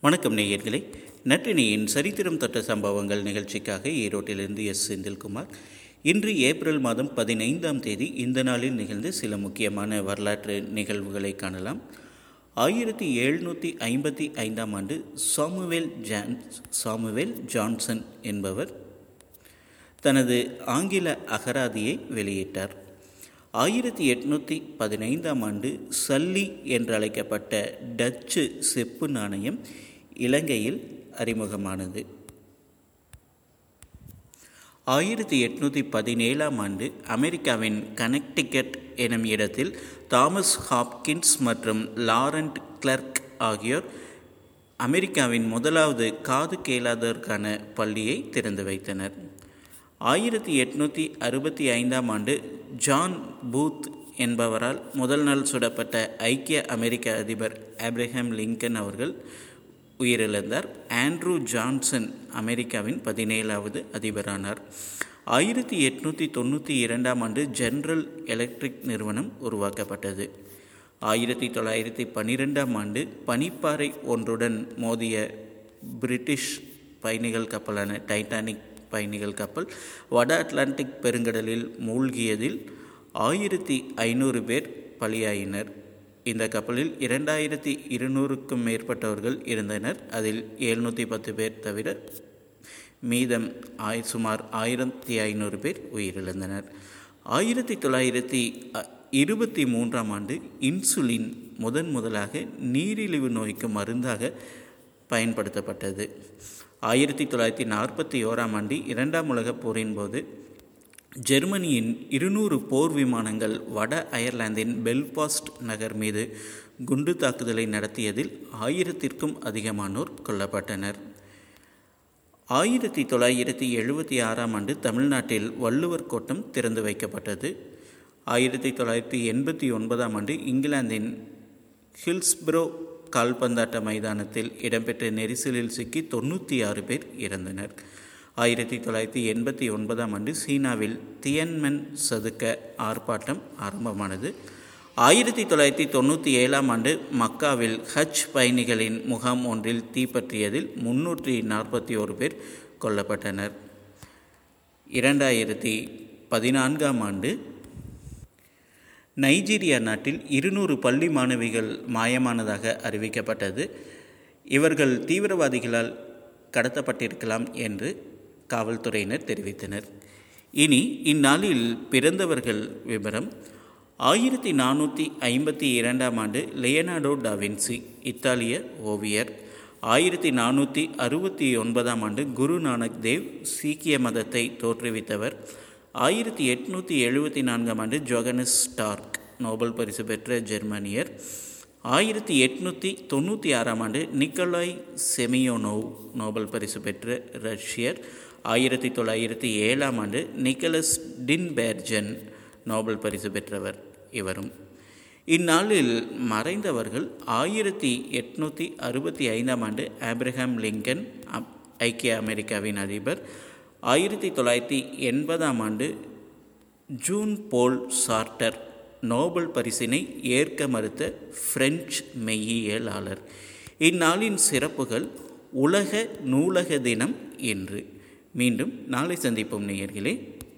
வணக்கம் நேயர்களே. நற்றினியின் சரித்திரம் தொட்ட சம்பவங்கள் நிகழ்ச்சிக்காக ஈரோட்டிலிருந்து எஸ். செந்தில்குமார். இன்று ஏப்ரல் மாதம் பதினைந்தாம் தேதி இந்த நாளில் நிகழ்ந்த சில முக்கியமான வரலாற்று நிகழ்வுகளை காணலாம். ஆயிரத்தி எழுநூற்றி ஐம்பத்தி ஐந்தாம் ஆண்டு சாமுவேல் ஜான் சாமுவேல் ஜான்சன் என்பவர் தனது ஆங்கில அகராதியை வெளியிட்டார். ஆயிரத்தி எட்நூற்றி பதினைந்தாம் ஆண்டு சல்லி என்றழைக்கப்பட்ட டச்சு செப்பு நாணயம் இலங்கையில் அறிமுகமானது. ஆயிரத்தி எட்நூற்றி பதினேழாம் ஆண்டு அமெரிக்காவின் கனெக்டிகட் எனும் இடத்தில் தாமஸ் ஹாப்கின்ஸ் மற்றும் லாரண்ட் கிளர்க் ஆகியோர் அமெரிக்காவின் முதலாவது காது கேளாதோருக்கான பள்ளியை திறந்து வைத்தனர். ஆயிரத்தி எட்நூற்றி அறுபத்தி ஐந்தாம் ஆண்டு ஜான் பூத் என்பவரால் முதல் நாள் சுடப்பட்ட ஐக்கிய அமெரிக்க அதிபர் ஆப்ரஹாம் லிங்கன் அவர்கள் உயிரிழந்தார். ஆண்ட்ரூ ஜான்சன் அமெரிக்காவின் பதினேழாவது அதிபரானார். ஆயிரத்தி எட்நூற்றி தொண்ணூற்றி இரண்டாம் ஆண்டு ஜென்ரல் எலக்ட்ரிக் நிறுவனம் உருவாக்கப்பட்டது. ஆயிரத்தி தொள்ளாயிரத்தி பன்னிரெண்டாம் ஆண்டு பனிப்பாறை ஒன்றுடன் மோதிய பிரிட்டிஷ் பயணிகள் கப்பலான டைட்டானிக் பயணிகள் கப்பல் வட அட்லாண்டிக் பெருங்கடலில் மூழ்கியதில் ஆயிரத்தி ஐநூறு பேர் பலியாயினர். இந்த கப்பலில் இரண்டாயிரத்தி இருநூறுக்கும் மேற்பட்டவர்கள் இருந்தனர். அதில் எழுநூற்றி பத்து பேர் தவிர மீதம் ஆய் சுமார் ஆயிரத்தி ஐநூறு பேர் உயிரிழந்தனர். ஆயிரத்தி தொள்ளாயிரத்தி இருபத்தி மூன்றாம் ஆண்டு இன்சுலின் முதன் முதலாக நீரிழிவு நோய்க்கு மருந்தாக பயன்படுத்தப்பட்டது. ஆயிரத்தி தொள்ளாயிரத்தி நாற்பத்தி ஓராம் ஆண்டு இரண்டாம் உலகப் போரின் போது ஜெர்மனியின் இருநூறு போர் விமானங்கள் வட அயர்லாந்தின் பெல்பாஸ்ட் நகர் மீது குண்டு தாக்குதலை நடத்தியதில் ஆயிரத்திற்கும் அதிகமானோர் கொல்லப்பட்டனர். ஆயிரத்தி தொள்ளாயிரத்தி எழுபத்தி ஆறாம் ஆண்டு தமிழ்நாட்டில் வள்ளுவர் கோட்டம் திறந்து வைக்கப்பட்டது. ஆயிரத்தி தொள்ளாயிரத்தி எண்பத்தி ஒன்பதாம் ஆண்டு இங்கிலாந்தின் ஹில்ஸ்ப்ரோ கால்பந்தாட்ட மைதானத்தில் இடம்பெற்ற நெரிசலில் சிக்கி தொண்ணூற்றி ஆறு பேர் இறந்தனர். ஆயிரத்தி தொள்ளாயிரத்தி எண்பத்தி ஒன்பதாம் ஆண்டு சீனாவில் தியன்மென் சதுக்க ஆர்ப்பாட்டம் ஆரம்பமானது. ஆயிரத்தி தொள்ளாயிரத்தி தொண்ணூற்றி ஏழாம் ஆண்டு மக்காவில் ஹஜ் பயணிகளின் முகாம் ஒன்றில் தீப்பற்றியதில் முன்னூற்றி நாற்பத்தி ஓரு பேர் கொல்லப்பட்டனர். இரண்டாயிரத்தி பதினான்காம் ஆண்டு நைஜீரியா நாட்டில் இருநூறு பள்ளி மாணவிகள் மாயமானதாக அறிவிக்கப்பட்டது. இவர்கள் தீவிரவாதிகளால் கடத்தப்பட்டிருக்கலாம் என்று காவல்துறையினர் தெரிவித்தனர். இனி இந்நாளில் பிறந்தவர்கள் விவரம் ஆயிரத்தி நானூற்றி ஐம்பத்தி இரண்டாம் ஆண்டு லியனார்டோ டாவின்சி இத்தாலிய ஓவியர். ஆயிரத்தி நானூற்றி அறுபத்தி ஒன்பதாம் ஆண்டு குரு நானக் தேவ் சீக்கிய மதத்தை தோற்றுவித்தவர். ஆயிரத்தி எட்நூற்றி எழுபத்தி நான்காம் ஆண்டு ஜொகனஸ் ஸ்டார்க் நோபல் பரிசு பெற்ற ஜெர்மனியர். ஆயிரத்தி எட்நூற்றி தொண்ணூற்றி ஆறாம் ஆண்டு நிக்கலாய் செமியோனோவ் நோபல் பரிசு பெற்ற ரஷ்யர். ஆயிரத்தி தொள்ளாயிரத்தி ஏழாம் ஆண்டு நிக்கலஸ் டின்பேர்ஜன் நோபல் பரிசு பெற்றவர் இவரும். இந்நாளில் மறைந்தவர்கள் ஆயிரத்தி எட்நூற்றி அறுபத்தி ஐந்தாம் ஆண்டு ஆப்ரஹாம் லிங்கன் ஐக்கிய அமெரிக்காவின் அதிபர் ஆயிரத்தி தொள்ளாயிரத்தி எண்பதாம் ஆண்டு ஜூன் போல் சார்ட்டர் நோபல் பரிசினை ஏற்க மறுத்த பிரெஞ்சு மெய்யியலாளர். இந்நாளின் சிறப்புகள் உலக நூலக தினம் என்று. மீண்டும் நாளை சந்திப்போம் நேயர்களே.